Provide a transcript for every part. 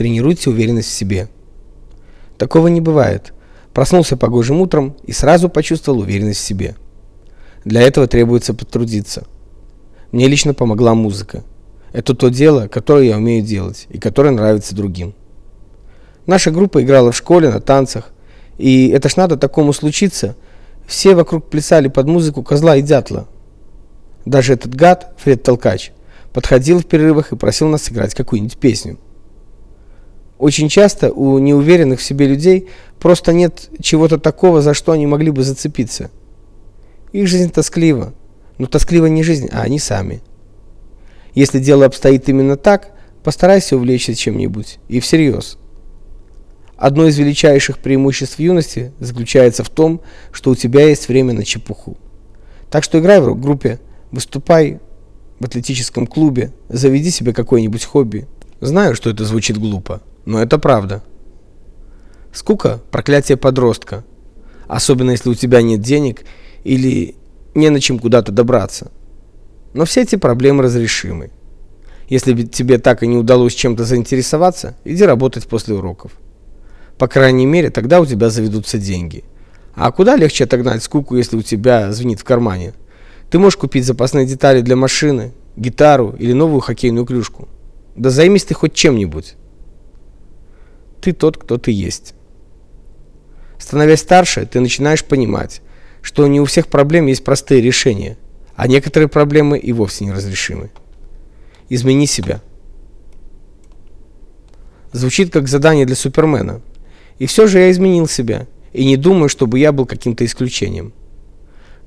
тренируйте уверенность в себе. Такого не бывает. Проснулся погожим утром и сразу почувствовал уверенность в себе. Для этого требуется потрудиться. Мне лично помогла музыка. Это то дело, которое я умею делать и которое нравится другим. Наша группа играла в школе на танцах, и это ж надо такому случиться. Все вокруг плясали под музыку Козла и Дятла. Даже этот гад, Фред Толкач, подходил в перерывах и просил нас сыграть какую-нибудь песню. Очень часто у неуверенных в себе людей просто нет чего-то такого, за что они могли бы зацепиться. Их жизнь тосклива, но тосклива не жизнь, а они сами. Если дело обстоит именно так, постарайся увлечься чем-нибудь, и всерьез. Одно из величайших преимуществ юности заключается в том, что у тебя есть время на чепуху. Так что играй в рок-группе, выступай в атлетическом клубе, заведи себе какое-нибудь хобби. Знаю, что это звучит глупо, но это правда. Скука проклятие подростка, особенно если у тебя нет денег или не на чем куда-то добраться. Но все эти проблемы разрешимы. Если тебе так и не удалось чем-то заинтересоваться, иди работать после уроков. По крайней мере, тогда у тебя заведутся деньги. А куда легче отогнать скуку, если у тебя звенит в кармане? Ты можешь купить запасные детали для машины, гитару или новую хоккейную клюшку. Да займись ты хоть чем-нибудь. Ты тот, кто ты есть. Становясь старше, ты начинаешь понимать, что не у всех проблем есть простые решения, а некоторые проблемы и вовсе неразрешимы. Измени себя. Звучит как задание для Супермена. И все же я изменил себя, и не думаю, чтобы я был каким-то исключением.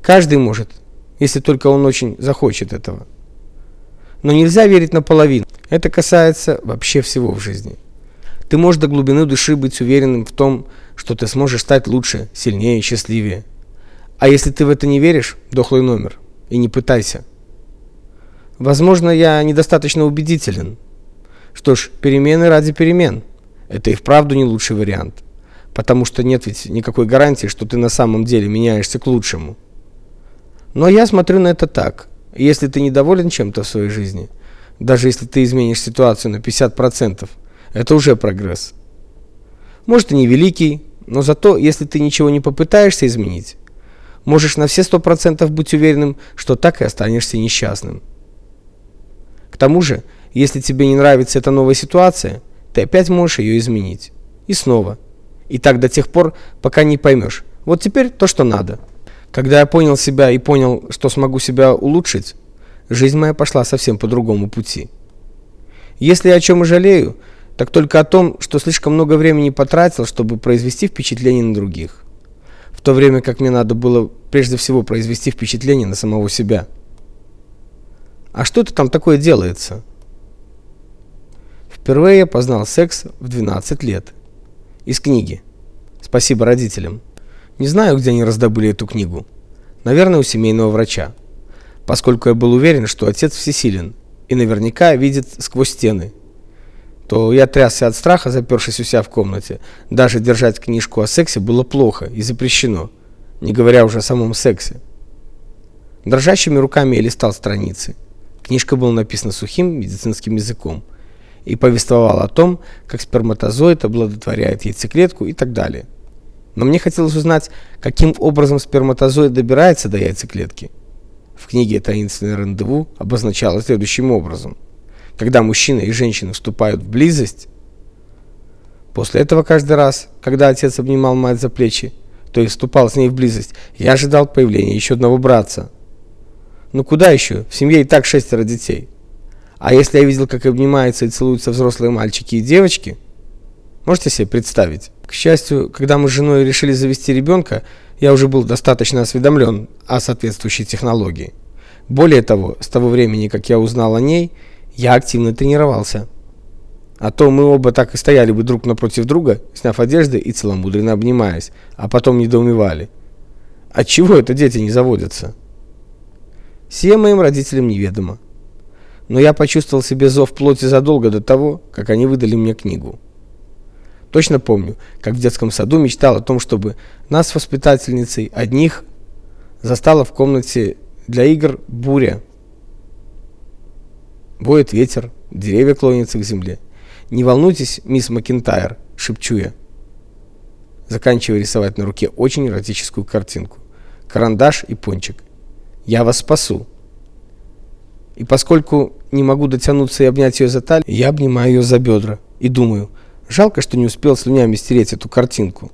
Каждый может, если только он очень захочет этого. Но нельзя верить наполовину. Это касается вообще всего в жизни. Ты можешь до глубины души быть уверенным в том, что ты сможешь стать лучше, сильнее, счастливее. А если ты в это не веришь, дохлый номер. И не пытайся. Возможно, я недостаточно убедителен. Что ж, перемены ради перемен. Это и вправду не лучший вариант. Потому что нет ведь никакой гарантии, что ты на самом деле меняешься к лучшему. Но я смотрю на это так. Если ты недоволен чем-то в своей жизни, даже если ты изменишь ситуацию на 50%, это уже прогресс. Может и не великий, но зато, если ты ничего не попытаешься изменить, можешь на все 100% быть уверенным, что так и останешься несчастным. К тому же, если тебе не нравится эта новая ситуация, ты опять можешь ее изменить. И снова. И так до тех пор, пока не поймешь. Вот теперь то, что надо. Когда я понял себя и понял, что смогу себя улучшить, жизнь моя пошла совсем по другому пути. Если я о чем и жалею, так только о том, что слишком много времени потратил, чтобы произвести впечатление на других. В то время как мне надо было прежде всего произвести впечатление на самого себя. А что это там такое делается? Впервые я познал секс в 12 лет. Из книги. Спасибо родителям. Не знаю, где они раздобыли эту книгу. Наверное, у семейного врача. Поскольку я был уверен, что отец всесилен и наверняка видит сквозь стены, то я трясся от страха, запершись у себя в комнате. Даже держать книжку о сексе было плохо и запрещено, не говоря уже о самом сексе. Дрожащими руками я листал страницы. Книжка была написана сухим медицинским языком и повествовала о том, как сперматозоид оплодотворяет яйцеклетку и так далее. Но мне хотелось узнать, каким образом сперматозоид добирается до яйцеклетки. В книге «Таинственное рандеву» обозначалось следующим образом. Когда мужчина и женщина вступают в близость, после этого каждый раз, когда отец обнимал мать за плечи, то есть вступал с ней в близость, я ожидал появления еще одного братца. Ну куда еще? В семье и так шестеро детей. А если я видел, как обнимаются и целуются взрослые мальчики и девочки, можете себе представить? К счастью, когда мы с женой решили завести ребенка, я уже был достаточно осведомлен о соответствующей технологии. Более того, с того времени, как я узнал о ней, я активно тренировался. А то мы оба так и стояли бы друг напротив друга, сняв одежды и целомудренно обнимаясь, а потом недоумевали. Отчего это дети не заводятся? Сие моим родителям неведомо. Но я почувствовал себе зов плоти задолго до того, как они выдали мне книгу. Точно помню, как в детском саду мечтал о том, чтобы нас воспитательницей одних застала в комнате для игр буря. Воет ветер, деревья клонятся к земле. Не волнуйтесь, мисс Макинтайр, шепчу я. Заканчивая рисовать на руке очень эротическую картинку. Карандаш и пончик. Я вас спасу. И поскольку не могу дотянуться и обнять ее за талию, я обнимаю ее за бедра и думаю, жалко, что не успел слюнями стереть эту картинку.